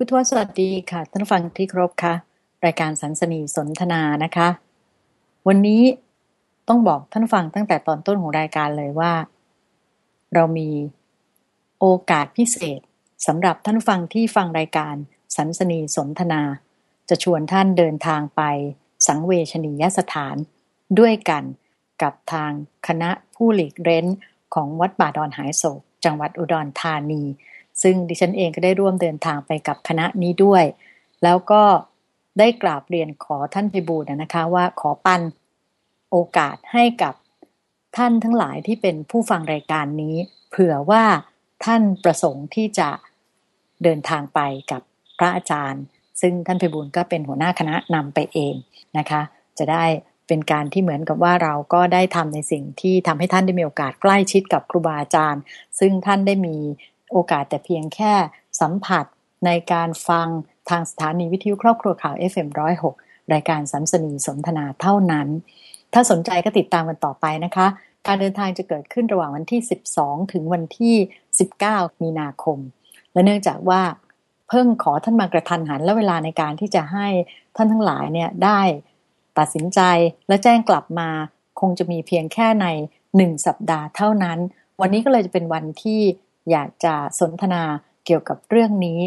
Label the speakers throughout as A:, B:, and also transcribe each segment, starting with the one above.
A: พุทธวสวัสดีค่ะ ท่านฟังที่ครบค่ะ รายการสันสนีสนทนานะคะ วันนี้ต้องบอกท่านฟังตั้งแต่ตอนต้นของรายการเลยว่า เรามีโอกาสพิเศษสำหรับท่านฟังที่ฟังรายการสันสนีสนทนา จะชวนท่านเดินทางไปสังเวชนียสถานด้วยกันกับทางคณะผู้หลีกเร้นของวัดบาดอนหายโศก จังหวัดอุดรธานี ซึ่งดิฉันเองก็ได้ร่วมเดินทางไปกับคณะนี้ด้วย แล้วก็ได้กราบเรียนขอท่านพิบูลนะคะว่าขอปันโอกาสให้กับท่านทั้งหลายที่เป็นผู้ฟังรายการนี้ เผื่อว่าท่านประสงค์ที่จะเดินทางไปกับพระอาจารย์ ซึ่งท่านพิบูลก็เป็นหัวหน้าคณะนำไปเองนะคะ จะได้เป็นการที่เหมือนกับว่าเราก็ได้ทำในสิ่งที่ทำให้ท่านได้มีโอกาสใกล้ชิดกับครูบาอาจารย์ ซึ่งท่านได้มี โอกาสแต่เพียงแค่สัมผัสในการฟังทางสถานีวิทยุครอบครัวข่าว FM106 รายการสัมสนีสนทนาเท่านั้น ถ้าสนใจก็ติดตามกันต่อไปนะคะ การเดินทางจะเกิดขึ้นระหว่างวันที่ 12 ถึงวันที่ 19 มีนาคม และเนื่องจากว่าเพิ่งขอท่านมากระทันหันและเวลาในการที่จะให้ท่านทั้งหลายเนี่ยได้ตัดสินใจและแจ้งกลับมาคงจะมีเพียงแค่ในหนึ่งสัปดาห์เท่านั้น วันนี้ก็เลยจะเป็นวันที่ อยากจะสนทนาเกี่ยวกับเรื่องนี้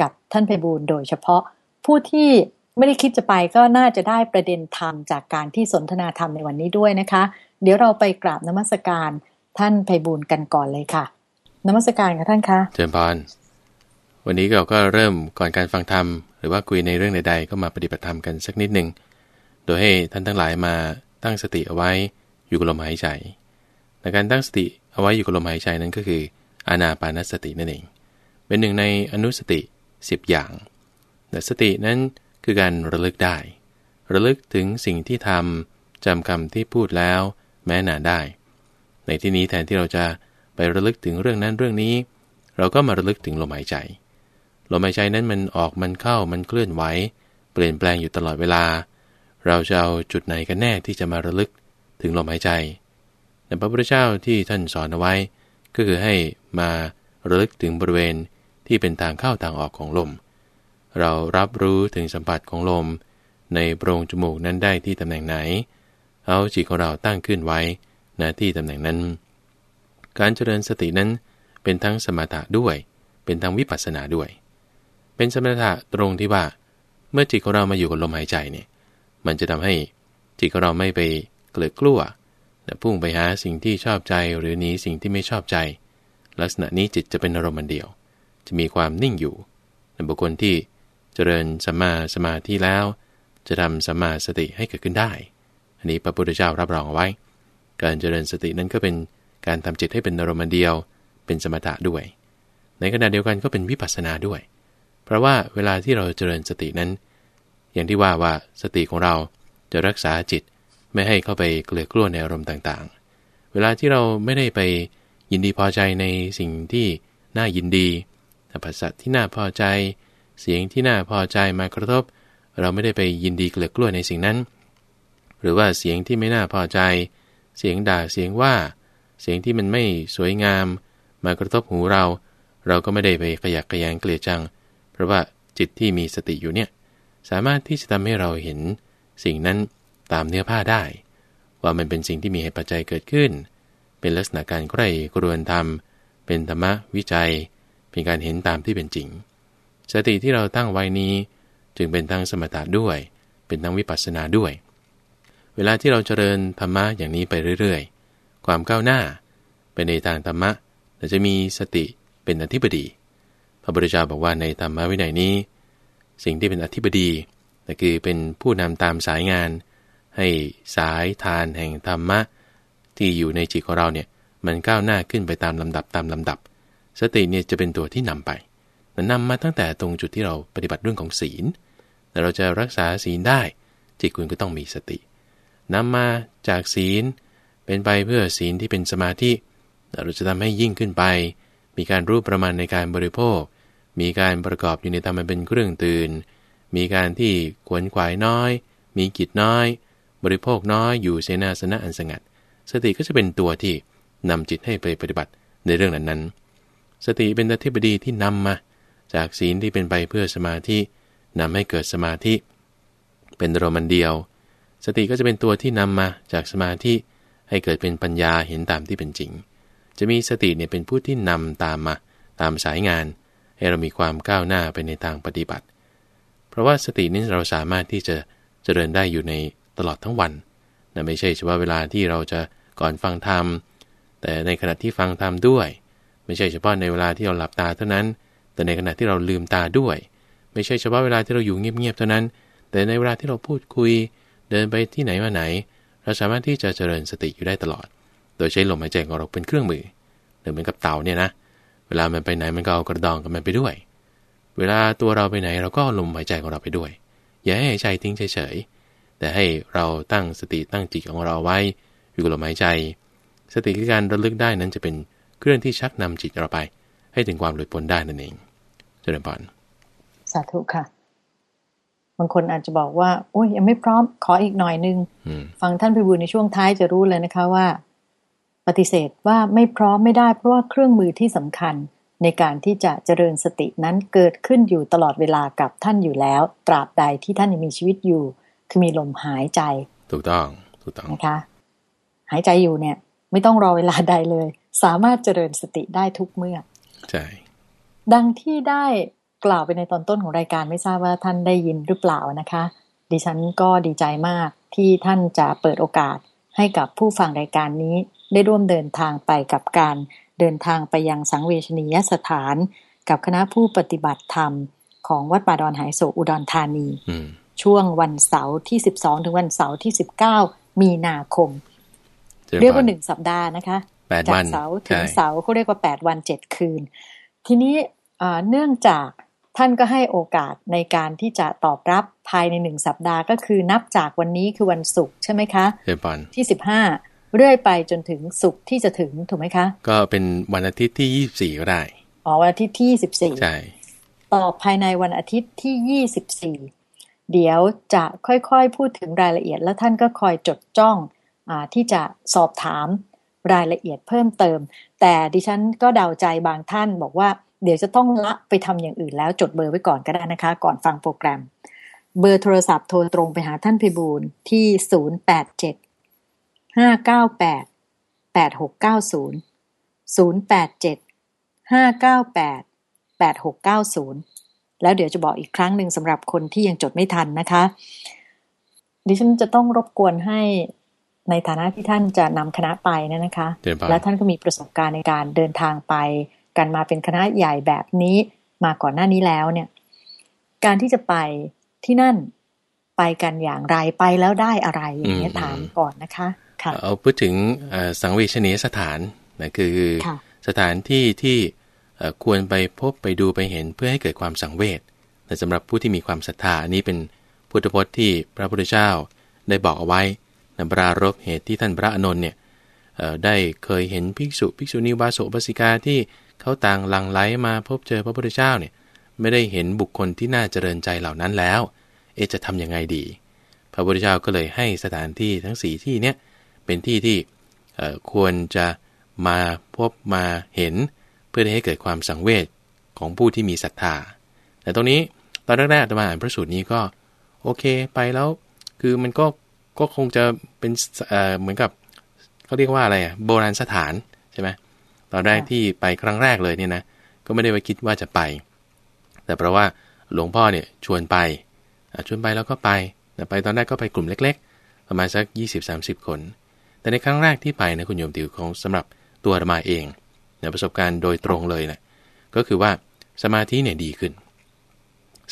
A: กับท่านไพบูลโดยเฉพาะผู้ที่ไม่ได้คิดจะไปก็น่าจะได้ประเด็นธรรมจากการที่สนทนาธรรมในวันนี้ด้วยนะคะ เดี๋ยวเราไปกราบนมัสการท่านไพบูลกันก่อนเลยค่ะ นมัสการค่ะท่านคะ
B: เจริญพรวันนี้เราก็เริ่มก่อนการฟังธรรม หรือว่าคุยในเรื่องใดๆ ก็มาปฏิบัติธรรมกันสักนิดหนึ่งโดยให้ท่านทั้งหลายมาตั้งสติเอาไว้อยู่กับลมหายใจในการตั้งสติเอาไว้อยู่กับลมหายใจนั้นก็คือ อานาปานสตินั่นเอง เป็นหนึ่งในอนุสติ 10 อย่าง แต่สตินั้นคือการระลึกได้ ระลึกถึงสิ่งที่ทำจำคำที่พูดแล้ว แม้นานได้ ในที่นี้แทนที่เราจะไประลึกถึงเรื่องนั้นเรื่องนี้ เราก็มาระลึกถึงลมหายใจ ลมหายใจนั้นมันออกมันเข้ามันเคลื่อนไหวเปลี่ยนแปลงอยู่ตลอดเวลา เราจะเอาจุดไหนกันแน่ที่จะมาระลึกถึงลมหายใจแต่พระพุทธเจ้าที่ท่านสอนเอาไว้ ก็คือให้มาระลึกถึงบริเวณที่เป็นทางเข้าทางออกของลม เรารับรู้ถึงสัมผัสของลม ในโพรงจมูกนั้นได้ที่ตำแหน่งไหน เอาจิตของเราตั้งขึ้นไว้ณที่ตำแหน่งนั้น การเจริญสตินั้นเป็นทั้งสมถะด้วย เป็นทั้งวิปัสสนาด้วย เป็นสมถะตรงที่ว่า เมื่อจิตของเรามาอยู่กับลมหายใจเนี่ย มันจะทำให้จิตของเราไม่ไปเกลือกลัว พุ่งไปหาสิ่งที่ชอบใจหรือหนีสิ่งที่ไม่ชอบใจ ลักษณะนี้จิตจะเป็นอารมณ์เดียว จะมีความนิ่งอยู่ในบุคคลที่เจริญสัมมาสมาธิแล้ว จะทำสัมมาสติให้เกิดขึ้นได้ อันนี้พระพุทธเจ้ารับรองเอาไว้ การเจริญสตินั้นก็เป็นการทำจิตให้เป็นอารมณ์เดียว เป็นสมถะด้วย ในขณะเดียวกันก็เป็นวิปัสสนาด้วย เพราะว่าเวลาที่เราเจริญสตินั้น อย่างที่ว่าว่าสติของเราจะรักษาจิต ไม่ให้เข้าไปเกลือกลัวในอารมณ์ต่างๆ เวลาที่เราไม่ได้ไปยินดีพอใจในสิ่งที่น่ายินดีภาษาที่น่าพอใจ เสียงที่น่าพอใจมากระทบ เราไม่ได้ไปยินดีเกลือกลัวในสิ่งนั้น หรือว่าเสียงที่ไม่น่าพอใจ เสียงด่าเสียงว่า เสียงที่มันไม่สวยงาม มากระทบหูเรา เราก็ไม่ได้ไปขยักขยงเกลียดจัง เพราะว่าจิตที่มีสติอยู่เนี่ยสามารถที่จะทำให้เราเห็นสิ่งนั้น ตามเนื้อผ้าได้ ว่ามันเป็นสิ่งที่มีเหตุปัจจัยเกิดขึ้น เป็นลักษณะการใคร่กรวนธรรม เป็นธรรมะวิจัย เป็นการเห็นตามที่เป็นจริง สติที่เราตั้งไว้นี้ จึงเป็นทั้งสมถะด้วย เป็นทั้งวิปัสสนาด้วย เวลาที่เราเจริญธรรมะอย่างนี้ไปเรื่อยๆ ความก้าวหน้าเป็นในทางธรรมะเราจะมีสติเป็นอธิบดี พระพุทธเจ้าบอกว่าในธรรมะวินัยนี้ สิ่งที่เป็นอธิบดีนั่คือเป็นผู้นำตามสายงาน ให้สายทานแห่งธรรมะ ที่อยู่ในจิตของเราเนี่ยมันก้าวหน้าขึ้นไปตามลำดับตามลำดับ สติเนี่ยจะเป็นตัวที่นำไปนำมาตั้งแต่ตรงจุดที่เราปฏิบัติเรื่องของศีลแต่เราจะรักษาศีลได้ จิตคุณก็ต้องมีสตินำมาจากศีลเป็นไปเพื่อศีลที่เป็นสมาธิเราจะทำให้ยิ่งขึ้นไป มีการรู้ประมาณในการบริโภค มีการประกอบอยู่ในธรรมเป็นเครื่องตื่น มีการที่ขวนขวายน้อย มีกิจน้อย บริโภคน้อยอยู่เสนาสนะอันสงัด สติก็จะเป็นตัวที่นำจิตให้ไปปฏิบัติในเรื่องนั้นนั้นสติเป็นอธิบดีที่นำมา จากศีลที่เป็นไปเพื่อสมาธินำให้เกิดสมาธิ เป็นโรมันเดียว สติก็จะเป็นตัวที่นำมาจากสมาธิให้เกิดเป็นปัญญาเห็นตามที่เป็นจริง จะมีสติเนี่ยเป็นผู้ที่นำตามมาตามสายงาน ให้เรามีความก้าวหน้าไปในทางปฏิบัติ เพราะว่าสตินี้เราสามารถที่จะเจริญได้อยู่ใน ตลอดทั้งวันนะไม่ใช่เฉพาะเวลาที่เราจะก่อนฟังธรรม แต่ในขณะที่ฟังธรรมด้วย ไม่ใช่เฉพาะในเวลาที่เราหลับตาเท่านั้น แต่ในขณะที่เราลืมตาด้วย ไม่ใช่เฉพาะเวลาที่เราอยู่เงียบๆเท่านั้น แต่ในเวลาที่เราพูดคุย เดินไปที่ไหนมาไหน เราสามารถที่จะเจริญสติอยู่ได้ตลอด โดยใช้ลมหายใจของเราเป็นเครื่องมือเหมือนกับเต่าเนี่ยนะเวลามันไปไหนมันก็เอากระดองกับมันไปด้วย เวลาตัวเราไปไหนเราก็ลมหายใจของเราไปด้วย อย่าให้หายใจทิ้งเฉยๆ แต่ให้เราตั้งสติตั้งจิตของเราไว้ อยู่กับลมหายใจ สติคือการระลึกได้นั้นจะเป็นเครื่องที่ชักนำจิตเราไป ให้ถึงความหลุดพ้นได้นั่นเองเจริญพร
A: สาธุค่ะบางคนอาจจะบอกว่าโอ้ยยังไม่พร้อมขออีกหน่อยนึง ฟังท่านพิบูลในช่วงท้ายจะรู้เลยนะคะว่า ปฏิเสธว่าไม่พร้อมไม่ได้เพราะว่าเครื่องมือที่สำคัญในการที่จะเจริญสตินั้นเกิดขึ้นอยู่ตลอดเวลากับท่านอยู่แล้ว ตราบใดที่ท่านยังมีชีวิตอยู่ คือมีลมหายใจ
B: ถูกต้องถูกต้อง
A: นะคะ หายใจอยู่เนี่ย ไม่ต้องรอเวลาใดเลย สามารถเจริญสติได้ทุกเมื่อ
B: ใช่
A: ดังที่ได้กล่าวไปในตอนต้นของรายการไม่ทราบว่าท่านได้ยินหรือเปล่านะคะ ดิฉันก็ดีใจมากที่ท่านจะเปิดโอกาสให้กับผู้ฟังรายการนี้ ได้ร่วมเดินทางไปกับการเดินทางไปยังสังเวชนียสถาน กับคณะผู้ปฏิบัติธรรม ของวัดป่าดอนหายโศอุดรธานี ช่วงวันเสาร์ที่สิบสองถึงวันเสาร์ที่สิบเก้ามีนาคม เรียกว่าหนึ่งสัปดาห์นะคะจากเสาร์ถึงเสาร์เขาเรียกว่าแปดวันเจ็ดคืน ทีนี้เนื่องจากท่านก็ให้โอกาสในการที่จะตอบรับภายในหนึ่งสัปดาห์ก็คือนับจากวันนี้คือวันศุกร์ใช่ไหมคะ
B: เดือน
A: ที่สิบห้าเรื่อยไปจนถึงศุกร์ที่จะถึงถูกไหมคะ
B: ก็เป็นวันอาทิตย์ที่ยี่สิบสี่ก็ได้
A: อ๋อวันอาทิตย์ที่ยี่สิบสี่
B: ใช่
A: ตอบภายในวันอาทิตย์ที่ยี่สิบสี่ เดี๋ยวจะค่อยๆพูดถึงรายละเอียด แล้วท่านก็คอยจดจ้องอที่จะสอบถามรายละเอียดเพิ่มเติม แต่ดิฉันก็เดาใจบางท่านบอกว่าเดี๋ยวจะต้องละไปทำอย่างอื่นแล้วจดเบอร์ไว้ก่อนก็ได้นะคะ ก่อนฟังโปรแกรม เบอร์โทรศัพท์โทรตรงไปหาท่านพิบูลที่ 0875988690 0875988690 8690 087 598 8690แล้วเดี๋ยวจะบอกอีกครั้งหนึ่งสำหรับคนที่ยังจดไม่ทันนะคะ ดิฉันจะต้องรบกวนให้ในฐานะที่ท่านจะนำคณะไปนะนะคะ และท่านก็มีประสบการณ์ในการเดินทางไปกันมาเป็นคณะใหญ่แบบนี้มาก่อนหน้านี้แล้วเนี่ย การที่จะไปที่นั่นไปกันอย่างไรไปแล้วได้อะไรอย่างนี้ถามก่อนนะคะค่ะ
B: เอาพูดถึงสังเวชนียสถานนะคือสถานที่ที่ ควรไปพบไปดูไปเห็นเพื่อให้เกิดความสังเวชแต่สำหรับผู้ที่มีความศรัทธาอันนี้เป็นพุทธพจน์ที่พระพุทธเจ้าได้บอกเอาไว้ในปรารบเหตุที่ท่านพระอนุนเนี่ยได้เคยเห็นภิกษุภิกษุณีวาโสปสิกาที่เขาต่างหลังไหลมาพบเจอพระพุทธเจ้าเนี่ยไม่ได้เห็นบุคคลที่น่าเจริญใจเหล่านั้นแล้ว เอจะทํำยังไงดี พระพุทธเจ้าก็เลยให้สถานที่ทั้งสี่ที่เนี้ยเป็นที่ที่ควรจะมาพบมาเห็น เพื่อให้เกิดความสังเวชของผู้ที่มีศรัทธา แต่ตรงนี้ตอนแรกๆตมาอ่านพระสูตรนี้ก็โอเคไปแล้วคือมันก็ก็คงจะเป็นเหมือนกับเขาเรียกว่าอะไรอะโบราณสถานใช่ไหมตอนแรกที่ไปครั้งแรกเลยเนี่ยนะก็ไม่ได้ไปคิดว่าจะไป แต่เพราะว่าหลวงพ่อเนี่ยชวนไปชวนไปแล้วก็ไปแต่ไปตอนแรกก็ไปกลุ่มเล็ก ๆ ประมาณสัก 20-30 คน แต่ในครั้งแรกที่ไปนะคุณโยมติวของสำหรับตัวธรรมาเอง ในประสบการณ์โดยตรงเลยนะก็คือว่าสมาธิเนี่ยดีขึ้น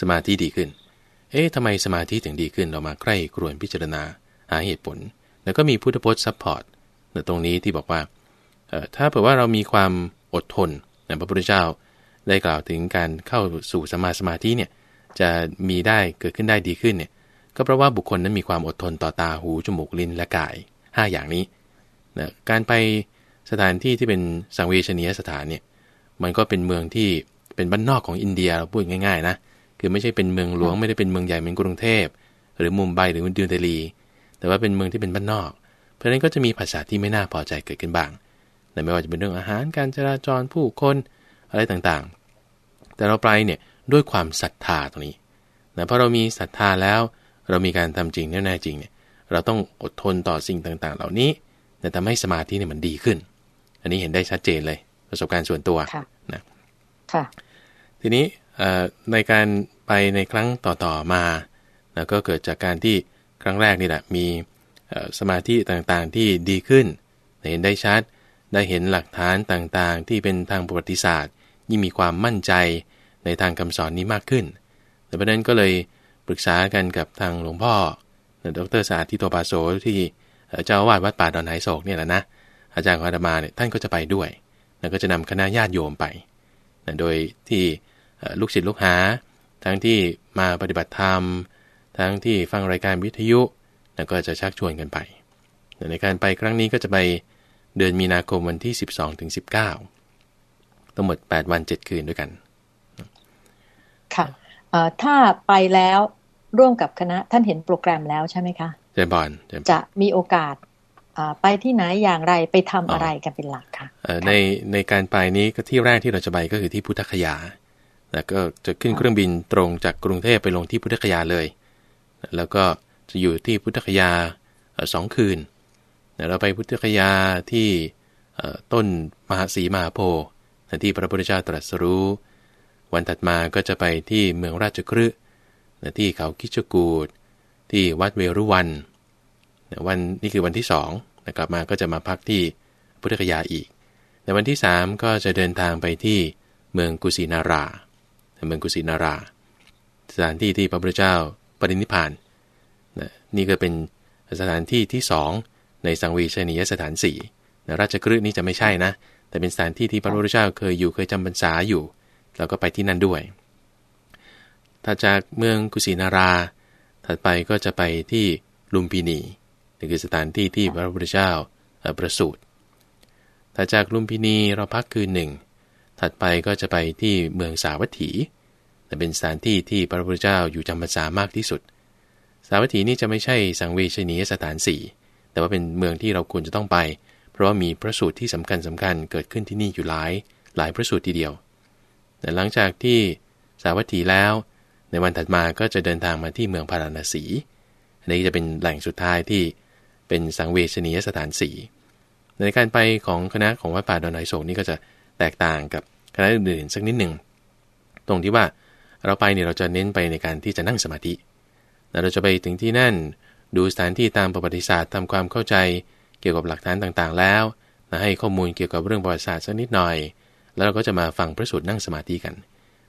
B: สมาธิดีขึ้น เอ๊ะทำไมสมาธิถึงดีขึ้นเรามาใคร่ครวญพิจารณาหาเหตุผล แล้วก็มีพุทธพจน์ support ในตรงนี้ที่บอกว่าถ้าเผื่อว่าเรามีความอดทนนะพระพุทธเจ้าได้กล่าวถึงการเข้าสู่สัมมาสมาธิเนี่ยจะมีได้เกิดขึ้นได้ดีขึ้นเนี่ยก็เพราะว่าบุคคลนั้นมีความอดทนต่อตาหูจมูกลิ้นและกาย 5 อย่างนี้นะการไป สถานที่ที่เป็นสังเวชนียสถานเนี่ยมันก็เป็นเมืองที่เป็นบ้านนอกของอินเดียเราพูดง่ายๆนะคือไม่ใช่เป็นเมืองหลวงไม่ได้เป็นเมืองใหญ่เหมือนกรุงเทพ หรือมุมไบหรือดิวเดลี แต่ว่าเป็นเมืองที่เป็นบ้านนอก เพราะฉะนั้นก็จะมีภาษาที่ไม่น่าพอใจเกิดขึ้นบ้างไม่ว่าจะเป็นเรื่องอาหารการจราจรผู้คนอะไรต่างๆ แต่เราไปเนี่ยด้วยความศรัทธาตรงนี้นะพอเรามีศรัทธาแล้ว เรามีการทำจริงแน่จริงเนี่ยเราต้องอดทนต่อสิ่งต่างๆ เหล่านี้แต่ทำให้สมาธิเนี่ยมันดีขึ้น อันนี้เห็นได้ชัดเจนเลย ประสบการณ์ส่วนตัวนะ
A: ค่ะ
B: ทีนี้ในการไปในครั้งต่อๆมาแล้วก็เกิดจากการที่ครั้งแรกนี่แหละมีสมาธิต่างๆที่ดีขึ้น เห็นได้ชัด ได้เห็นหลักฐานต่างๆ ที่เป็นทางประวัติศาสตร์ ยิ่งมีความมั่นใจในทางคำสอนนี้มากขึ้นแต่ประเด็นก็เลยปรึกษากันกับทางหลวงพ่อดรสาธิโตปาโสที่เจ้าวาดวัดป่าดอนไหโศกเนี่ยแหละนะ อาจารย์ของอาตมาเนี่ยท่านก็จะไปด้วยแล้วก็จะนำคณะญาติโยมไปโดยที่ลูกศิษย์ลูกหา ทั้งที่มาปฏิบัติธรรม ทั้งที่ฟังรายการวิทยุแล้วก็จะชักชวนกันไป ในการไปครั้งนี้ก็จะไปเดือนมีนาคมวันที่ 12ถึง19 ทั้งหมด 8 วัน 7 คืนด้วยกัน
A: ค่ะถ้าไปแล้วร่วมกับคณะท่านเห็นโปรแกรมแล้วใช่ไหมคะ
B: เจบอน
A: จะมีโอกาส ไปที่ไหนอย่างไรไปทำอะไรกันเป็นหลักค่ะ
B: ในในการไปนี้ก็ที่แรกที่เราจะไปก็คือที่พุทธคยาแล้วก็จะขึ้นเครื่องบินตรงจากกรุงเทพไปลงที่พุทธคยาเลย แล้วก็จะอยู่ที่พุทธคยาสองคืนเราไปพุทธคยาที่ต้นมหาสีมหาโพธิ์ที่พระพุทธเจ้าตรัสรู้ วันถัดมาก็จะไปที่เมืองราชคฤห์ที่เขาคิชกูดที่วัดเวรุวัน วันนี้คือวันที่สองกลับมาก็จะมาพักที่พุทธคยาอีก ในวันที่สามก็จะเดินทางไปที่เมืองกุสินารา เมืองกุสินารา สถานที่ที่พระพุทธเจ้าปรินิพานนี่ก็เป็นสถานที่ที่สองในสังวีชนียสถานสี่ราชกฤห์นี้จะไม่ใช่นะ แต่เป็นสถานที่ที่พระพุทธเจ้าเคยอยู่เคยจำพรรษาอยู่ แล้วก็ไปที่นั่นด้วยถ้าจากเมืองกุสินารา ถัดไปก็จะไปที่ลุมพินี นี่คือสถานที่ที่พระพุทธเจ้าประสูติถ้าจากลุมพินีเราพักคืนหนึ่ง ถัดไปก็จะไปที่เมืองสาวัตถี แต่เป็นสถานที่ที่พระพุทธเจ้าอยู่จำพรรษามากที่สุด สาวัตถีนี่จะไม่ใช่สังเวชนียสถานสี่ แต่ว่าเป็นเมืองที่เราควรจะต้องไป เพราะว่ามีพระสูตรที่สำคัญสำคัญเกิดขึ้นที่นี่อยู่หลายหลายพระสูตรทีเดียว แต่หลังจากที่สาวัตถีแล้ว ในวันถัดมาก็จะเดินทางมาที่เมืองพาราณสีอันนี้จะเป็นแหล่งสุดท้ายที่ เป็นสังเวชนียสถานสีในการไปของคณะของวัดป่าดอนไนโศกนี่ก็จะแตกต่างกับคณะอื่นๆสักนิดหนึ่งตรงที่ว่าเราไปเนี่ยเราจะเน้นไปในการที่จะนั่งสมาธิเราจะไปถึงที่นั่น ดูสถานที่ตามประวัติศาสตร์ทำความเข้าใจ เกี่ยวกับหลักฐานต่างๆ แล้วให้ข้อมูลเกี่ยวกับเรื่องประวัติศาสตร์สักนิดหน่อย แล้วเราก็จะมาฟังพระสูตรนั่งสมาธิกัน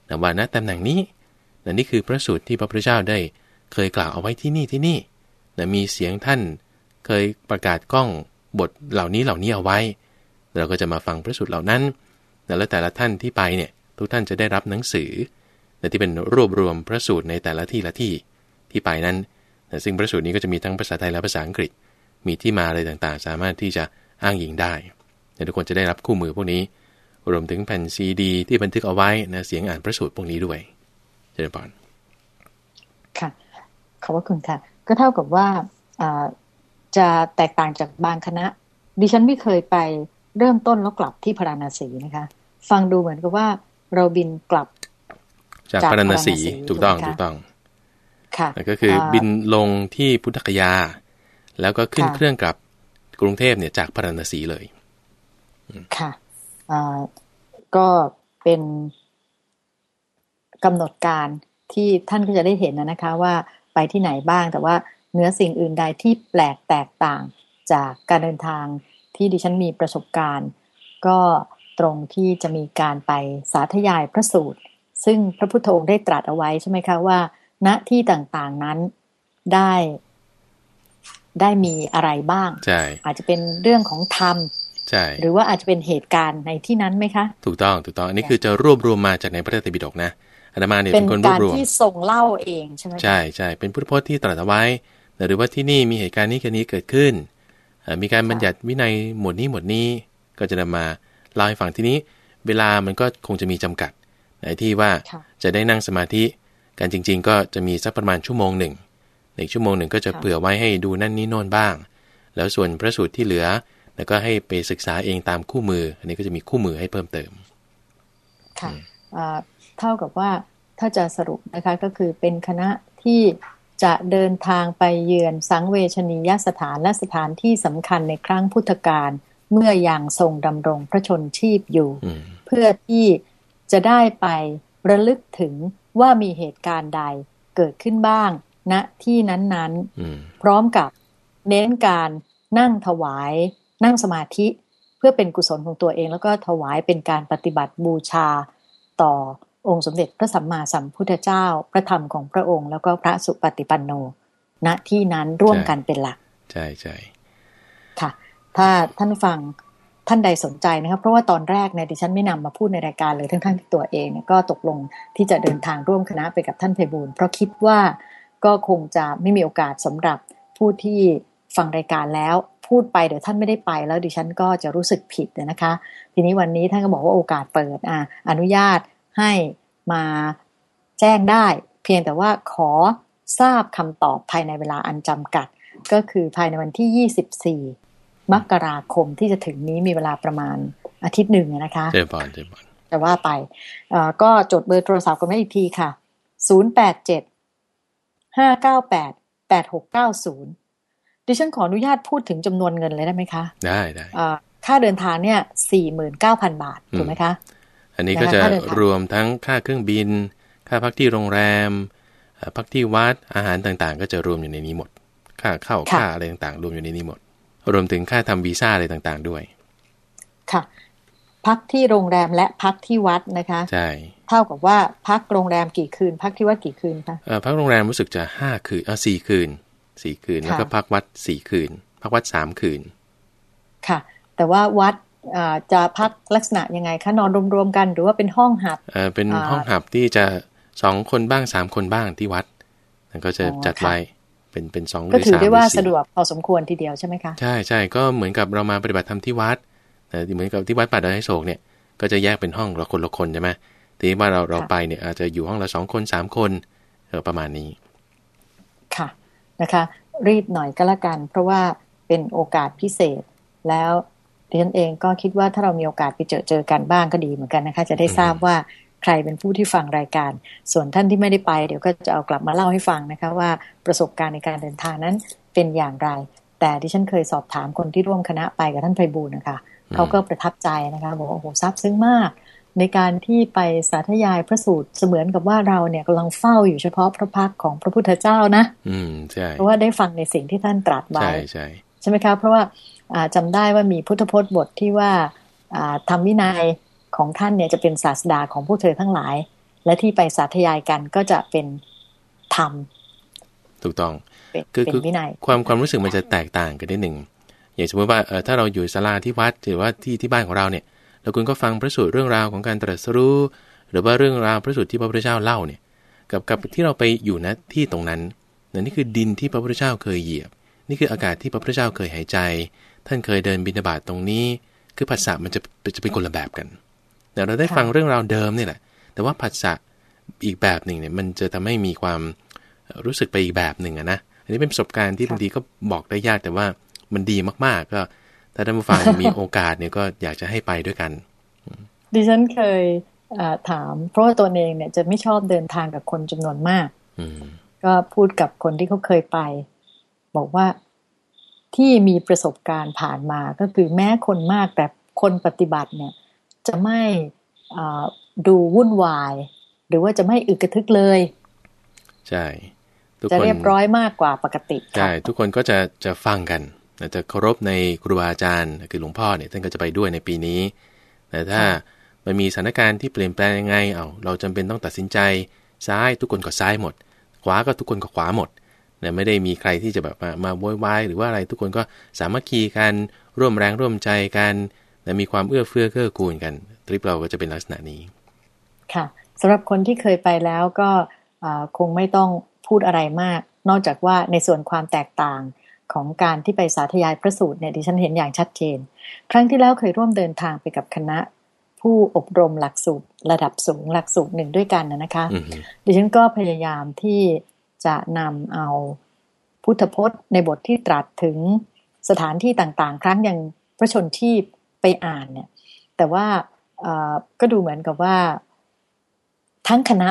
B: แต่ว่าณตำแหน่งนี้นนี่คือพระสูตรที่พระพุทธเจ้าได้ เคยกล่าวเอาไว้ที่นี่ที่นี่นะมีเสียงท่าน เคยประกาศกล้องบทเหล่านี้เหล่านี้เอาไว้ เราก็จะมาฟังพระสูตรเหล่านั้น แล้วแต่ละท่านที่ไปเนี่ยทุกท่านจะได้รับหนังสือที่เป็นรวบรวมพระสูตรในแต่ละที่ละที่ที่ไปนั้นซึ่งพระสูตรนี้ก็จะมีทั้งภาษาไทยและภาษาอังกฤษ มีที่มาอะไรต่างๆ สามารถที่จะอ้างอิงได้ทุกคนจะได้รับคู่มือพวกนี้ รวมถึงแผ่นซีดี ที่บันทึกเอาไว้นะเสียงอ่านพระสูตรพวกนี้ด้วยเจริญพร
A: ค่ะขอบคุณค่ะ ก็เท่ากับว่า จะแตกต่างจากบางคณะ ดิฉันไม่เคยไปเริ่มต้นแล้วกลับที่พาราณสีนะคะ ฟังดูเหมือนกับว่าเราบินกลับ
B: จากพาราณสีถูกต้องถูกต้อง
A: ค่ะ
B: ก็คือบินลงที่พุทธคยา แล้วก็ขึ้นเครื่องกลับกรุงเทพเนี่ยจากพาราณสีเลย
A: ค่ะก็เป็นกำหนดการที่ท่านก็จะได้เห็นนะคะ ว่าไปที่ไหนบ้างแต่ว่า เนื้อสิ่งอื่นใดที่แปลกแตกต่างจากการเดินทางที่ดิฉันมีประสบการณ์ ก็ตรงที่จะมีการไปสาธยายพระสูตร ซึ่งพระพุทธองค์ได้ตรัสเอาไว้ใช่ไหมคะว่าณที่ต่างๆนั้นได้ได้มีอะไรบ้าง
B: ใช่
A: อาจจะเป็นเรื่องของธรรม
B: ใช่
A: หรือว่าอาจจะเป็นเหตุการณ์ในที่นั้นไหมคะ
B: ถูกต้อง ถูกต้อง อันนี้คือจะรวบรวมมาจากในพระไตรปิฎกนะอาตมาเนี่ยเป็นคนรวบรวม
A: เป็นการที่ส่งเล่าเองใช่ไหม
B: ใช่ใช่ เป็นพุทธพจน์ที่ตรัสไว้ หรือว่าที่นี่มีเหตุการณ์นี้กันนี้เกิดขึ้น มีการบัญญัติวินัยหมวดนี้หมวดนี้ก็จะนำมาเล่าให้ฟังที่นี้ เวลามันก็คงจะมีจำกัดในที่ว่าจะได้นั่งสมาธิกันจริง ๆ ก็จะมีสักประมาณชั่วโมงหนึ่งในชั่วโมงหนึ่งก็จะเผื่อไว้ให้ดูนั่นนี่โน่นบ้าง แล้วส่วนพระสูตรที่เหลือ แล้วก็ให้ไปศึกษาเองตามคู่มือ อันนี้ก็จะมีคู่มือให้เพิ่มเติม
A: ค่ะเท่ากับว่าถ้าจะสรุปนะคะก็คือเป็นคณะที่ จะเดินทางไปเยือนสังเวชนียสถานและสถานที่สำคัญในครั้งพุทธกาลเมื่อยังทรงดำรงพระชนชีพอยู่ เพื่อที่จะได้ไประลึกถึงว่ามีเหตุการณ์ใดเกิดขึ้นบ้างณนะที่นั้นๆ พร้อมกับเน้นการนั่งถวาย นั่งสมาธิเพื่อเป็นกุศลของตัวเอง แล้วก็ถวายเป็นการปฏิบัติบูชาต่อ องค์สมเด็จพระสัมมาสัมพุทธเจ้า พระธรรมของพระองค์ แล้วก็พระสุปฏิปันโน ณที่นั้นร่วมกันเป็นหลัก
B: ใช่ใช่
A: ค่ะ ถ้าท่านฟังท่านใดสนใจนะครับเพราะว่าตอนแรกเนี่ยดิฉันไม่นำมาพูดในรายการเลยทั้งๆที่ตัวเองก็ตกลงที่จะเดินทางร่วมคณะไปกับท่านเพบูลเพราะคิดว่าก็คงจะไม่มีโอกาสสำหรับผู้ที่ฟังรายการแล้วพูดไปเดี๋ยวท่านไม่ได้ไปแล้วดิฉันก็จะรู้สึกผิดนะคะ ทีนี้วันนี้ท่านก็บอกว่าโอกาสเปิดอะอนุญาตให้ มาแจ้งได้ เพียงแต่ว่าขอทราบคำตอบภายในเวลาอันจำกัด ก็คือภายในวันที่ 24 มกราคมที่จะถึงนี้มีเวลาประมาณอาทิตย์หนึ่งนะคะ
B: เจบอลเจบอล
A: แต่ว่าไปก็จดเบอร์โทรศัพท์กันไว้อีกทีค่ะ 087 598 8690 ดิฉันขออนุญาตพูดถึงจำนวนเงินเลยได้ไหมคะ
B: ได้ได้
A: ค่าเดินทางเนี่ย 49,000 บาท ถูกไหมคะ
B: อันนี้ก็จะรวมทั้งค่าเครื่องบิน ค่าพักที่โรงแรม พักที่วัดอาหารต่างๆ ก็จะรวมอยู่ในนี้หมด ค่าเข้าค่าอะไรต่างๆ รวมอยู่ในนี้หมด รวมถึงค่าทำวีซ่าอะไรต่างๆ ด้วย
A: ค่ะ พักที่โรงแรมและพักที่วัดนะคะ
B: ใช่
A: เท่ากับว่าพักโรงแรมกี่คืน พักที่วัดกี่คืนคะ
B: เออพักโรงแรมรู้สึกจะห้าคืนเออสี่คืนสี่คืน แล้วก็พักวัดสี่คืน พักวัดสามคืน
A: ค่ะ แต่ว่าวัด จะพักลักษณะยังไงคะนอนรวมๆกัน หรือว่าเป็นห้องหับ
B: เออเป็นห้องหับที่จะสองคนบ้างสามคนบ้างที่วัดนั่นก็จะจัดไว้เป็นเป็นสองหรือสามก็ถือ
A: ได้ว่าสะดวกพอสมควรทีเดียวใช่ไหมคะใช่
B: ใช่ก็เหมือนกับเรามาปฏิบัติธรรมที่วัดแต่เหมือนกับที่วัดป่าดอยไฮโศกเนี่ยก็จะแยกเป็นห้องละคนละคนใช่ไหมทีนี้ว่าเราเราไปเนี่ยอาจจะอยู่ห้องละสองคนสามคนเออประมาณนี้
A: ค่ะนะคะ รีบหน่อยก็แล้วกัน เพราะว่าเป็นโอกาสพิเศษแล้ว ดิฉันเองก็คิดว่าถ้าเรามีโอกาสไปเจอเจอกันบ้างก็ดีเหมือนกันนะคะ จะได้ทราบว่าใครเป็นผู้ที่ฟังรายการ ส่วนท่านที่ไม่ได้ไป เดี๋ยวก็จะเอากลับมาเล่าให้ฟังนะคะว่าประสบการณ์ในการเดินทางนั้นเป็นอย่างไร แต่ที่ฉันเคยสอบถามคนที่ร่วมคณะไปกับท่านไพบูลนะคะเขาก็ประทับใจนะคะบอกว่าโอ้โหซาบซึ้งมาก ในการที่ไปสาธยายพระสูตรเสมือนกับว่าเราเนี่ยกำลังเฝ้าอยู่เฉพาะพระพักของพระพุทธเจ้านะ
B: อืมใช่
A: เพราะว่าได้ฟังในสิ่งที่ท่านตรัสไว้
B: ใช่ใช่
A: ใช่ไหมคะเพราะว่า จำได้ว่ามีพุทธพจน์บทที่ว่าทำวินัยของท่านเนี่ยจะเป็นศาสดาของพวกเธอทั้งหลาย และที่ไปสาธยายกันก็จะเป็นธรรม
B: ถูกต้อง
A: คือคือ
B: ความความรู้สึกมันจะแตกต่างกันนิดหนึ่งอย่างสมมติว่าถ้าเราอยู่ศาลาที่วัดหรือว่าที่ที่บ้านของเราเนี่ยแล้วคุณก็ฟังพระสูตรเรื่องราวของการตรัสรู้ หรือว่าเรื่องราวพระสูตรที่พระพุทธเจ้าเล่าเนี่ยกับกับที่เราไปอยู่ณที่ตรงนั้นนี่คือดินที่พระพุทธเจ้าเคยเหยียบ นี่คืออากาศที่พระพุทธเจ้าเคยหายใจ ท่านเคยเดินบินาบาตตรงนี้ คือภาษามันจะจะเป็นคนละแบบกันแต่เราได้ฟังเรื่องราวเดิมนี่แหละ แต่ว่าภาษาอีกแบบหนึ่งเนี่ยมันจะทำให้มีความรู้สึกไปอีกแบบหนึ่งนะอันนี้เป็นประสบการณ์ที่บางทีก็บอกได้ยากแต่ว่ามันดีมากๆ ก็ถ้าท่านผู้ฟังมีโอกาสเนี่ยก็อยากจะให้ไปด้วยกัน
A: ดิฉันเคยถาม เพราะว่าตัวเองเนี่ยจะไม่ชอบเดินทางกับคนจำนวนมากก็พูดกับคนที่เขาเคยไป บอกว่า ที่มีประสบการณ์ผ่านมาก็คือแม้คนมากแต่คนปฏิบัติเนี่ยจะไม่ดูวุ่นวาย หรือว่าจะไม่อึกระทึกเลย
B: ใช่
A: จะเรียบร้อยมากกว่าปกติ
B: ใช่ทุกคนก็จะจะฟังกันจะเคารพในครูบาอาจารย์ คือหลวงพ่อเนี่ยท่านก็จะไปด้วยในปีนี้ แต่ถ้ามันมีสถานการณ์ที่เปลี่ยนแปลงยังไงเอาเราจำเป็นต้องตัดสินใจซ้ายทุกคนก็ซ้ายหมด ขวาก็ทุกคนก็ขวาหมด นะไม่ได้มีใครที่จะแบบมามาโวยวายหรือว่าอะไรทุกคนก็สามัคคีกันร่วมแรงร่วมใจกันและมีความเอื้อเฟื้อเกื้อกูลกันทริปเราก็จะเป็นลักษณะนี้
A: ค่ะสำหรับคนที่เคยไปแล้วก็คงไม่ต้องพูดอะไรมาก นอกจากว่าในส่วนความแตกต่างของการที่ไปสาธยายพระสูตรเนี่ยดิฉันเห็นอย่างชัดเจน ครั้งที่แล้วเคยร่วมเดินทางไปกับคณะ ผู้อบรมหลักสูตรระดับสูงหลักสูตรหนึ่งด้วยกันนะคะ ดิฉันก็พยายามที่ จะนำเอาพุทธพจน์ในบทที่ตรัสถึงสถานที่ต่างๆ ครั้งอย่างพระชนชีพไปอ่านเนี่ย แต่ว่าก็ดูเหมือนกับว่า ทั้งคณะ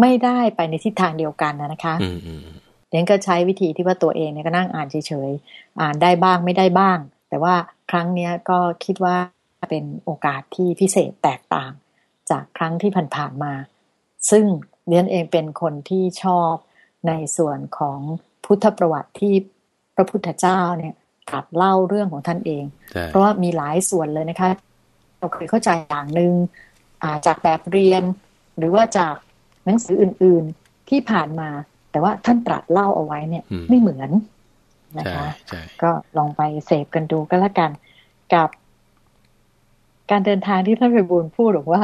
A: ไม่ได้ไปในทิศทางเดียวกันนะคะ
B: อืมอืม
A: เดนก็ใช้วิธีที่ว่าตัวเองเนี่ยก็นั่งอ่านเฉยๆ อ่านได้บ้างไม่ได้บ้าง แต่ว่าครั้งเนี้ยก็คิดว่าเป็นโอกาสที่พิเศษแตกต่าง จากครั้งที่ผ่านๆมา ซึ่งเดนเองเป็นคนที่ชอบ ในส่วนของพุทธประวัติที่พระพุทธเจ้าเนี่ยตรัสเล่าเรื่องของท่านเอง
B: ใช่
A: เพราะว่ามีหลายส่วนเลยนะคะ เราเคยเข้าใจอย่างหนึ่งอ่าจากแบบเรียน หรือว่าจากหนังสืออื่น ๆที่ผ่านมา แต่ว่าท่านตรัสเล่าเอาไว้เนี่ย
B: อืม
A: ไม่เหมือนนะ
B: ใช่
A: คะ
B: ใช่
A: ก็ลองไปเสพกันดูก็แล้วกันกับ การเดินทางที่ท่านไปบูลย์พูดบอกว่า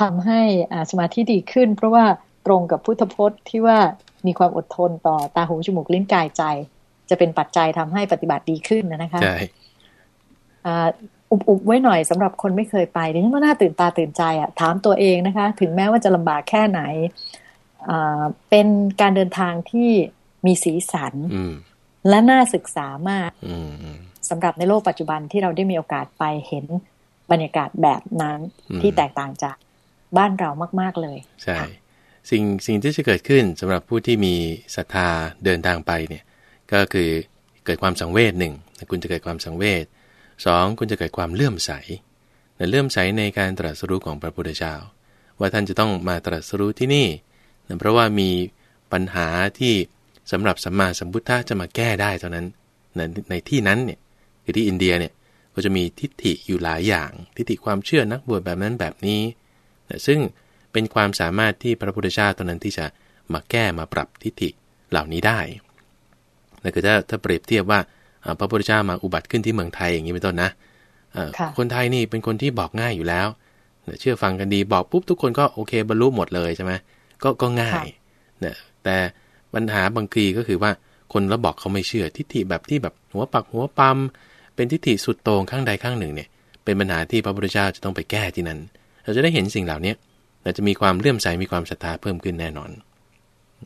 A: ทำให้อ่าสมาธิดีขึ้น เพราะว่าตรงกับพุทธพจน์ที่ว่า มีความอดทนต่อตาหูจมูกลิ้นกายใจ จะเป็นปัจจัยทำให้ปฏิบัติดีขึ้นนะคะ
B: ใช่
A: อ่าอุบอุบไว้หน่อยสำหรับคนไม่เคยไปดิฉันว่าน่าตื่นตาตื่นใจอะถามตัวเองนะคะ ถึงแม้ว่าจะลำบากแค่ไหนอ่าเป็นการเดินทางที่มีสีสัน
B: อืม
A: และน่าศึกษามาก
B: อืมอืม
A: สำหรับในโลกปัจจุบันที่เราได้มีโอกาสไปเห็นบรรยากาศแบบนั้น
B: อืม
A: ที่แตกต่างจากบ้านเรามาก ๆเลย
B: ใช่ สิ่งสิ่งที่จะเกิดขึ้นสำหรับผู้ที่มีศรัทธาเดินทางไปเนี่ยก็คือเกิดความสังเวชหนึ่งคุณจะเกิดความสังเวชสองคุณจะเกิดความเลื่อมใสเลื่อมใสในการตรัสรู้ของพระพุทธเจ้า ว่าท่านจะต้องมาตรัสรู้ที่นี่เพราะว่ามีปัญหาที่สำหรับสัมมาสัมพุทธะจะมาแก้ได้เท่านั้นในในที่นั้นเนี่ยคือที่อินเดียเนี่ยก็จะมีทิฏฐิอยู่หลายอย่าง ทิฏฐิความเชื่อนักบวชแบบนั้นแบบนี้นซึ่ง เป็นความสามารถที่พระพุทธเจ้าตอนนั้นที่จะมาแก้มาปรับทิฏฐิเหล่านี้ได้นั่นคือถ้าถ้าเปรียบเทียบว่าอ่าพระพุทธเจ้ามาอุบัติขึ้นที่เมืองไทยอย่างนี้เป็นต้นนะเอ่อ
A: ค่ะ
B: คนไทยนี่เป็นคนที่บอกง่ายอยู่แล้วเนี่ยเชื่อฟังกันดีบอกปุ๊บทุกคนก็โอเคบรรลุหมดเลยใช่ไหมก็ก็ง่ายเนี่ยแต่ปัญหาบางทีก็คือว่าคนแล้วบอกเขาไม่เชื่อทิฏฐิแบบที่แบบหัวปักหัวปั๊มเป็นทิฏฐิสุดโต่งข้างใดข้างหนึ่งเนี่ย เป็นปัญหาที่พระพุทธเจ้าจะต้องไปแก้ที่นั้น เราจะได้เห็นสิ่งเหล่านี้เรา จะมีความเลื่อมใสมีความศรัทธาเพิ่มขึ้นแน่นอน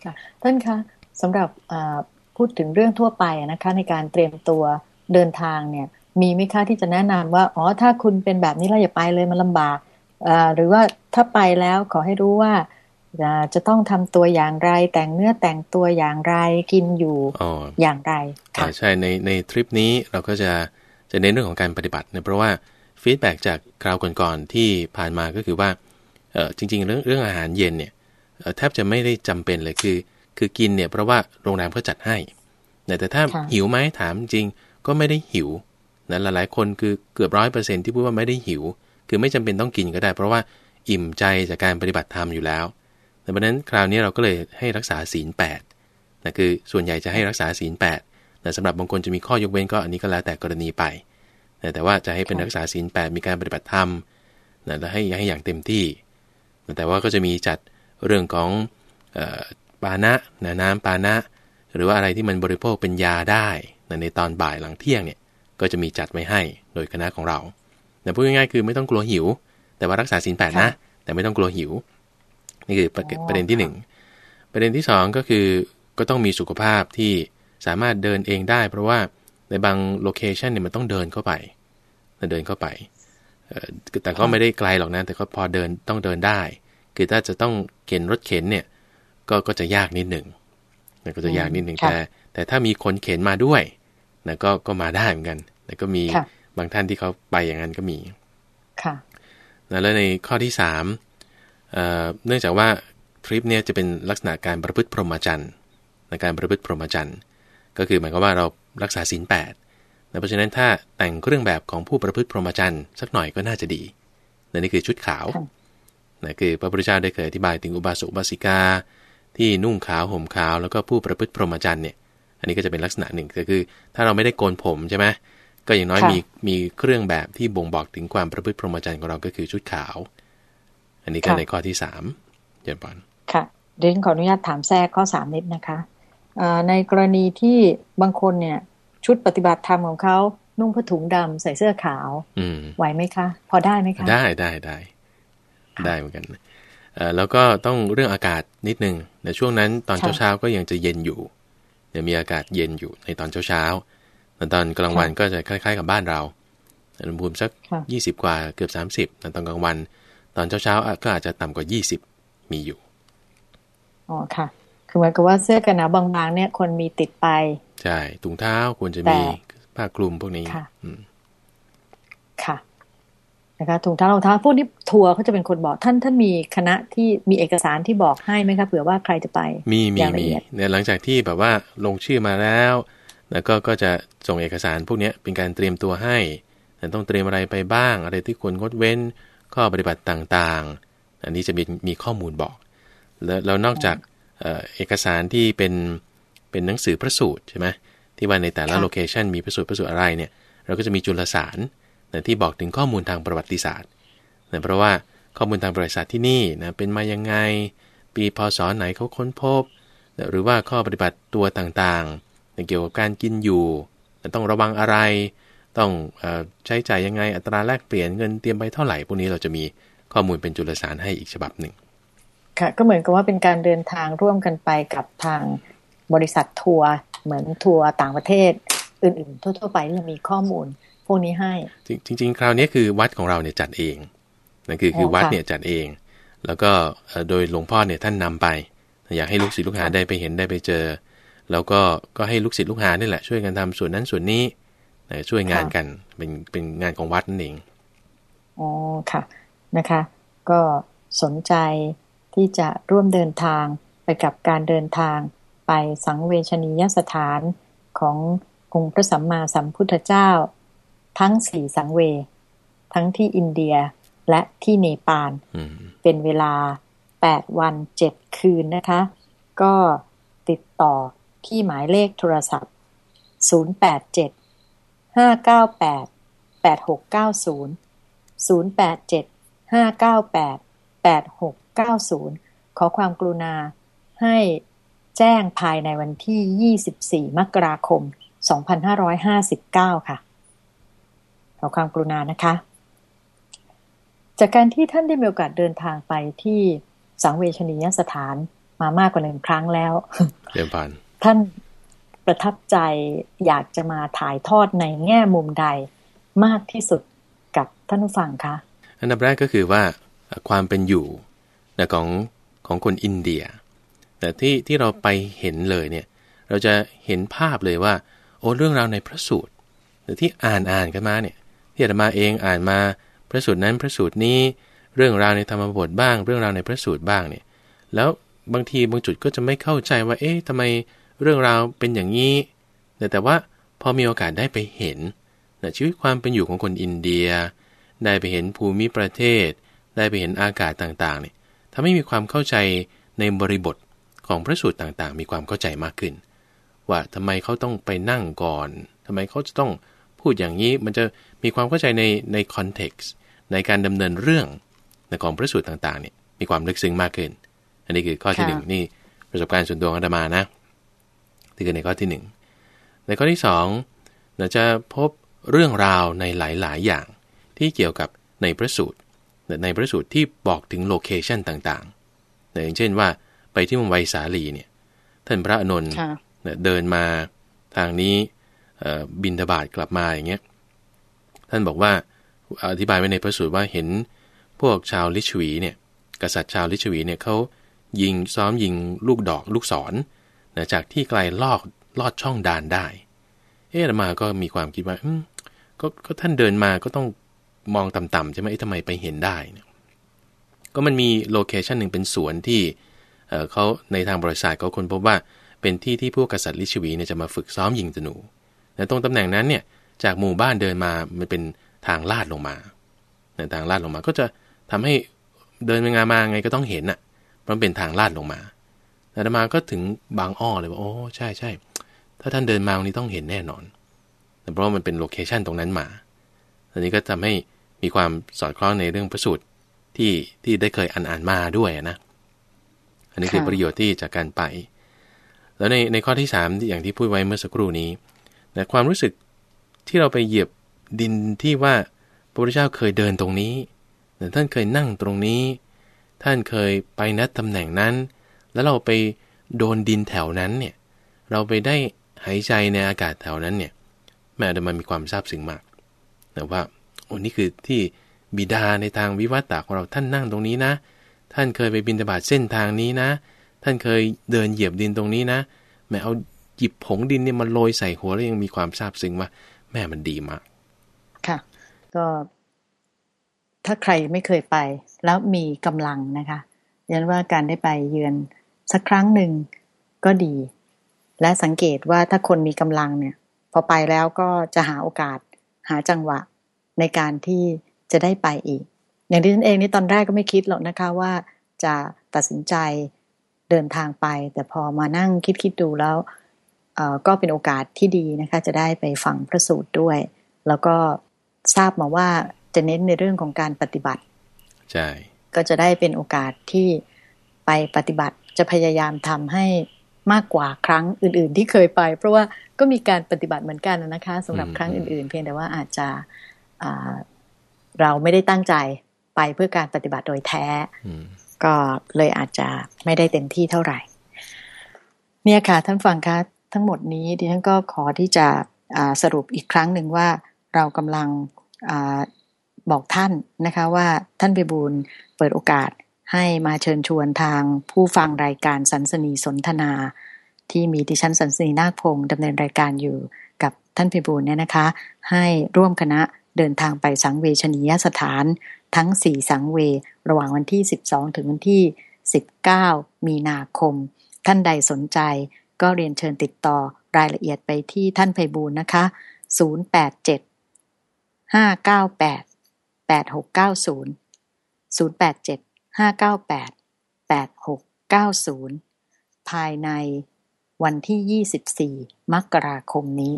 A: ค่ะท่านคะสำหรับอ่าพูดถึงเรื่องทั่วไปอะนะคะในการเตรียมตัวเดินทางเนี่ย มีไหมคะที่จะแนะนำว่าอ๋อถ้าคุณเป็นแบบนี้แล้วอย่าไปเลยมันลำบากอ่าหรือว่าถ้าไปแล้วขอให้รู้ว่าอ่าจะต้องทำตัวอย่างไร แต่งเนื้อแต่งตัวอย่างไรกินอยู่
B: อ๋อ
A: อย่างไรค่ะ
B: อ่าใช่ในในทริปนี้เราก็จะจะเน้นเรื่องของการปฏิบัติเนี่ยเพราะว่าฟีดแบ็จากคราวก่อนๆที่ผ่านมาก็คือว่าเออ จริง ๆ เรื่องเรื่องอาหารเย็นเนี่ยเอ่อแทบจะไม่ได้จำเป็นเลยคือ คือกินเนี่ยเพราะว่าโรงแรมเขาจัดให้แต่แต่ถ้า
A: ค่ะ
B: หิวไหมถามจริงก็ไม่ได้หิวนะหลายๆคนคือเกือบร้อยเปอร์เซ็นที่พูดว่าไม่ได้หิว คือไม่จำเป็นต้องกินก็ได้ เพราะว่าอิ่มใจจากการปฏิบัติธรรมอยู่แล้วแต่เพราะฉะนั้นคราวนี้เราก็เลยให้รักษาศีลแปดนะคือส่วนใหญ่จะให้รักษาศีลแปดแต่สำหรับบางคนจะมีข้อยกเว้นก็อันนี้ก็แล้วแต่กรณีไปนะแต่ว่าจะให้เป็น
A: ค่ะ
B: รักษาศีลแปดมีการปฏิบัติธรรมนะและให้ให้อย่างเต็มที่นะ แต่ว่าก็จะมีจัดเรื่องของเออปานะนะน้ำปานะ หรือว่าอะไรที่มันบริโภคเป็นยาได้นะในตอนบ่ายหลังเที่ยงเนี่ยก็จะมีจัดไว้ให้โดยคณะของเราแต่พูดง่ายๆคือไม่ต้องกลัวหิว แต่ว่ารักษาศีลแปดนะ แต่ไม่ต้องกลัวหิว นี่คือประ
A: อ๋อ
B: ประเด็นที่หนึ่งประเด็นที่สองก็คือก็ต้องมีสุขภาพที่สามารถเดินเองได้ เพราะว่าในบางโลเคชันเนี่ยมันต้องเดินเข้าไปเดินเข้าไปเอ่อ แต่ก็ไม่ได้ไกลหรอกนะ แต่ก็พอเดินต้องเดินได้ คือถ้าจะต้องเข็นรถเข็นเนี่ย ก็ก็จะยากนิดหนึ่งนะก็จะยากนิดหนึ่ง
A: ค่ะ
B: แต่ แต่ถ้ามีคนเข็นมาด้วยนะก็ก็มาได้เหมือนกันแต่ก็มี
A: ค่ะ
B: บางท่านที่เขาไปอย่างนั้นก็มี
A: ค่ะ
B: นะแล้วในข้อที่สามเอ่อเนื่องจากว่าทริปเนี่ยจะเป็นลักษณะการประพฤติพรหมจรรย์ในการประพฤติพรหมจรรย์ ก็คือหมายความว่าเรารักษาศีลแปดนะ เพราะฉะนั้นถ้าแต่งเครื่องแบบของผู้ประพฤติพรหมจรรย์สักหน่อยก็น่าจะดีนะนี่คือชุดขาว
A: ค่ะ
B: นะคือพระพุทธเจ้าได้เคยอธิบายถึงอุบาสกอุบาสิกา ที่นุ่งขาวห่มขาวแล้วก็ผู้ประพฤติพรหมจรรย์เนี่ย อันนี้ก็จะเป็นลักษณะหนึ่งก็คือ ถ้าเราไม่ได้โกนผมใช่ไหมก็อย่างน้อย
A: ค่ะ
B: มีมีเครื่องแบบที่บ่งบอกถึงความประพฤติพรหมจรรย์ของเราก็คือชุดขาว อันนี้ก็ในข้อที่สามเจริญพร
A: ค่ะเดี๋ยวฉันขออนุญาตถามแทรกข้อสามนิดนะคะอ่าในกรณีที่บางคนเนี่ย ชุดปฏิบัติธรรมของเขานุ่งผ้าถุงดำใส่เสื้อขาว
B: อืม
A: ไหวไหมคะ พอได้ไหมคะ
B: ได้ได้ได้
A: ค่ะ
B: ได้เหมือนกันเอ่อแล้วก็ต้องเรื่องอากาศนิดนึงในช่วงนั้นตอน
A: ค่ะ
B: เช้าๆก็ยังจะเย็นอยู่เดี๋ยวมีอากาศเย็นอยู่ในตอนเช้าๆแต่ตอนกลางวันก็จะคล้าย ๆ กับบ้านเราอุณหภูมิสัก
A: ค่ะ
B: ยี่สิบกว่าเกือบสามสิบแต่ตอนกลางวัน ตอนเช้าๆอะก็อาจจะต่ำกว่ายี่สิบมีอยู่
A: อ๋อค่ะ คือเหมือนกับว่าเสื้อกันหนาวบางๆเนี่ยคนมีติดไป
B: ใช่ถุงเท้าควรจะ
A: แต่
B: มีผ้าคลุมพวกนี้
A: ค่ะ
B: อืม
A: ค่ะนะคะถุงเท้ารองเท้าพวกนี้ทัวร์เขาจะเป็นคนบอกท่านท่านมีคณะที่มีเอกสารที่บอกให้ไหมคะเผื่อว่าใครจะไป
B: มีมี
A: อย่างละ
B: มี
A: เอียด
B: เนี่ยหลังจากที่แบบว่าลงชื่อมาแล้ว แล้วก็ก็จะส่งเอกสารพวกเนี้ยเป็นการเตรียมตัวให้แต่ต้องเตรียมอะไรไปบ้าง อะไรที่ควรงดเว้น ข้อปฏิบัติต่างๆ อันนี้จะมีมีข้อมูลบอก แล้วแล้วนอกจากเอ่อเอกสารที่เป็น เป็นหนังสือพระสูตรใช่ไหมที่ว่าในแต่ละโลเคชันมีพระสูตรพระสูตรอะไรเนี่ยเราก็จะมีจุลสารนะที่บอกถึงข้อมูลทางประวัติศาสตร์นะเพราะว่าข้อมูลทางประวัติศาสตร์ที่นี่นะเป็นมายังไง ปีพศไหนเขาค้นพบหรือว่าข้อปฏิบัติตัวต่างๆเกี่ยวกับการกินอยู่ต้องระวังอะไร ต้องเออใช้จ่ายยังไงอัตราแลกเปลี่ยนเงินเตรียมไปเท่าไหร่พวกนี้เราจะมีข้อมูลเป็นจุลสารให้อีกฉบับหนึ่ง
A: ค่ะก็เหมือนกับว่าเป็นการเดินทางร่วมกันไปกับทาง บริษัททัวร์เหมือนทัวร์ต่างประเทศ อื่นๆ ทั่ว ๆ ไปที่จะมีข้อมูลพวกนี้ให้
B: จริงจริง ๆ คราวนี้คือวัดของเราเนี่ยจัดเองนั่นคือคือ
A: อ๋อ
B: วัด
A: ค่ะ
B: เนี่ยจัดเอง แล้วก็เอ่อโดยหลวงพ่อเนี่ยท่านนำไป อยากให้ลูกศิษย์ลูกหาได้ไปเห็นได้ไปเจอ แล้วก็ก็ให้ลูกศิษย์ลูกหานี่แหละช่วยกันทำส่วนนั้นส่วนนี้นะช่วยงานกันเป็นเป็นงานของวัดนั่นเอง
A: อ๋อค่ะนะคะ ก็สนใจที่จะร่วมเดินทางไปกับการเดินทาง ไปสังเวชนียสถานขององค์พระสัมมาสัมพุทธเจ้า ทั้งสี่สังเว ทั้งที่อินเดียและที่เนปาล
B: อืม
A: เป็นเวลา8วัน7คืนนะคะ ก็ติดต่อที่หมายเลขโทรศัพท์ 087 598 8690 087 598 8690 ขอความกรุณาให้ แจ้งภายในวันที่ 24 มกราคม 2559 ค่ะ ขอความกรุณานะคะ จากการที่ท่านได้มีโอกาสเดินทางไปที่สังเวชนียสถานมามากกว่าหนึ่งครั้งแล้ว
B: เรียนผ่าน
A: ท่านประทับใจอยากจะมาถ่ายทอดในแง่มุมใดมากที่สุดกับท่านผู้ฟังคะ
B: อันดับแรกก็คือว่าเอ่อความเป็นอยู่นะของของคนอินเดีย แต่ที่ที่เราไปเห็นเลยเนี่ยเราจะเห็นภาพเลยว่า โอ้เรื่องราวในพระสูตรหรือที่อ่านอ่านกันมาเนี่ยที่อาตมาเองอ่านมาพระสูตรนั้นพระสูตรนี้เรื่องราวในธรรมบทบ้าง เรื่องราวในพระสูตรบ้างเนี่ยแล้วบางทีบางจุดก็จะไม่เข้าใจว่าเอ๊ะทำไมเรื่องราวเป็นอย่างนี้แต่แต่ว่าพอมีโอกาสได้ไปเห็นนะชีวิตความเป็นอยู่ของคนอินเดีย ได้ไปเห็นภูมิประเทศ ได้ไปเห็นอากาศต่างๆเนี่ยทำให้มีความเข้าใจในบริบท ของพระสูตรต่างๆ มีความเข้าใจมากขึ้น ว่าทำไมเขาต้องไปนั่งก่อนทำไมเขาจะต้องพูดอย่างนี้มันจะมีความเข้าใจในในคอนเท็กซ์ในการดำเนินเรื่องในของพระสูตรต่างๆเนี่ยมีความลึกซึ้งมากขึ้น อันนี้คือข้อที่
A: ค่ะ
B: หนึ่งนี่ประสบการณ์ส่วนตัวของอาตมานะที่คือในข้อที่หนึ่งในข้อที่สองเราจะพบเรื่องราวในหลายๆ อย่างที่เกี่ยวกับในพระสูตรในพระสูตรที่บอกถึงโลเคชันต่างๆอย่างเช่นว่าไป ที่เมืองไวสาลีเนี่ย ท่านพระอานนท์
A: ค่ะ
B: เนี่ยเดินมาทางนี้เอ่อบินทบาทกลับมาอย่างเงี้ย ท่านบอกว่าอธิบายไว้ในพระสูตรว่าเห็นพวกชาวลิชวีเนี่ย กษัตริย์ชาวลิชวีเนี่ยเขายิงซ้อมยิงลูกดอกลูกศรนะจากที่ไกลลอกลอดช่องดาลได้ เอ๊ะอาตมาก็มีความคิดว่าอืมก็ก็ท่านเดินมาก็ต้องมองต่ำๆใช่ไหมเอ๊ะทำไมไปเห็นได้เนี่ยก็มันมี location หนึ่งเป็นสวนที่ เขาในทางบริษัทเขาค้นพบว่าเป็นที่ที่พวกกษัตริย์ลิชวีเนี่ยจะมาฝึกซ้อมยิงธนูแต่ตรงตำแหน่งนั้นเนี่ยจากหมู่บ้านเดินมามันเป็นทางลาดลงมาในทางลาดลงมาก็จะทำให้เดินไปงานมาไงก็ต้องเห็นน่ะเพราะมันเป็นทางลาดลงมาแต่อาตมาก็ถึงบางอ้อเลยว่าโอ้ใช่ใช่ถ้าท่านเดินมาวันนี้ต้องเห็นแน่นอนแต่เพราะว่ามันเป็นโลเคชันตรงนั้นมาอันนี้ก็ทำให้มีความสอดคล้องในเรื่องพระสูตรที่ที่ได้เคยอ่านอ่านมาด้วยนะ นนี้คือ
A: ค่ะ
B: ประโยชน์ที่จากการไป แล้วในในข้อที่3ที่อย่างที่พูดไว้เมื่อสักครู่นี้แต่ความรู้สึกที่เราไปเหยียบดินที่ว่าพระพุทธเจ้าเคยเดินตรงนี้แต่ท่านเคยนั่งตรงนี้ ท่านเคยไปนัดตำแหน่งนั้น แล้วเราไปโดนดินแถวนั้นเนี่ย เราไปได้หายใจในอากาศแถวนั้นเนี่ย แม่อาตมามีความซาบซึ้งมากแต่ว่าโอ้นี่คือที่บิดาในทางวิวัตตะของเราท่านนั่งตรงนี้นะ ท่านเคยไปบินตบาตเส้นทางนี้นะ ท่านเคยเดินเหยียบดินตรงนี้นะแม่เอาหยิบผงดินเนี่ยมาโรยใส่หัวแล้วยังมีความซาบซึ้งว่าแม่มันดีมาก
A: ค่ะ ก็ถ้าใครไม่เคยไป แล้วมีกำลังนะคะยันว่าการได้ไปเยือนสักครั้งหนึ่งก็ดี และสังเกตว่าถ้าคนมีกำลังเนี่ย พอไปแล้วก็จะหาโอกาสหาจังหวะในการที่จะได้ไปอีก อย่างที่ฉันเองนี่ตอนแรกก็ไม่คิดหรอกนะคะว่าจะตัดสินใจเดินทางไป แต่พอมานั่งคิดคิดดูแล้วก็เป็นโอกาสที่ดีนะคะ จะได้ไปฟังพระสูตรด้วย แล้วก็ทราบมาว่าจะเน้นในเรื่องของการปฏิบัติ
B: ใช่
A: ก็จะได้เป็นโอกาสที่ไปปฏิบัติจะพยายามทำให้มากกว่าครั้งอื่น ๆ ที่เคยไป เพราะว่าก็มีการปฏิบัติเหมือนกันนะคะสำหรับครั้งอื่น ๆ เพียงแต่ว่าอาจจะเราไม่ได้ตั้งใจ ไปเพื่อการปฏิบัติโดยแท้ก็เลยอาจจะไม่ได้เต็มที่เท่าไหร่ เนี่ยค่ะท่านฟังคะทั้งหมดนี้ดิฉันก็ขอที่จะสรุปอีกครั้งหนึ่งว่าเรากำลังอบอกท่านนะคะว่าท่านไปบูลเปิดโอกาสให้มาเชิญชวนทางผู้ฟังรายการสันสนีสนทนา ที่มีดิฉันสันสนีนาคพงศ์ดำเนินรายการอยู่กับท่านพิบูลเนี่ยนะคะ ให้ร่วมคณะ เดินทางไปสังเวชนียสถานทั้ง 4 สังเว ระหว่างวันที่ 12 ถึงวันที่ 19 มีนาคม ท่านใดสนใจก็เรียนเชิญติดต่อรายละเอียดไปที่ท่านไพบูลนะคะ 087 598 8690 087 598 8690 ภายในวันที่ 24 มกราคมนี้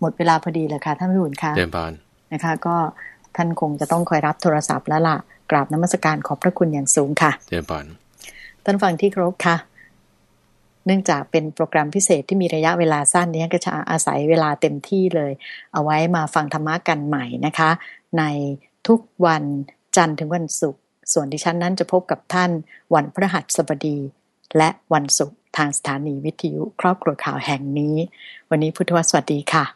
A: หมดเวลาพอดีเลยค่ะท่านผู้ชมคะ
B: เดินบาน
A: นะคะ ก็ท่านคงจะต้องคอยรับโทรศัพท์แล้วล่ะ กราบน้ำมศการขอบพระคุณอย่างสูงค่ะ
B: เดินบาน
A: ท่านฟังที่ครบค่ะ เนื่องจากเป็นโปรแกรมพิเศษที่มีระยะเวลาสั้นนี้ก็จะอาศัยเวลาเต็มที่เลย เอาไว้มาฟังธรรมะกันใหม่นะคะ ในทุกวันจันทร์ถึงวันศุกร์ส่วนดิฉันนั้นจะพบกับท่านวันพฤหัสบดี และวันศุกร์ทางสถานีวิทยุครอบครัวข่าวแห่งนี้ วันนี้พุทธวสวัสดีค่ะ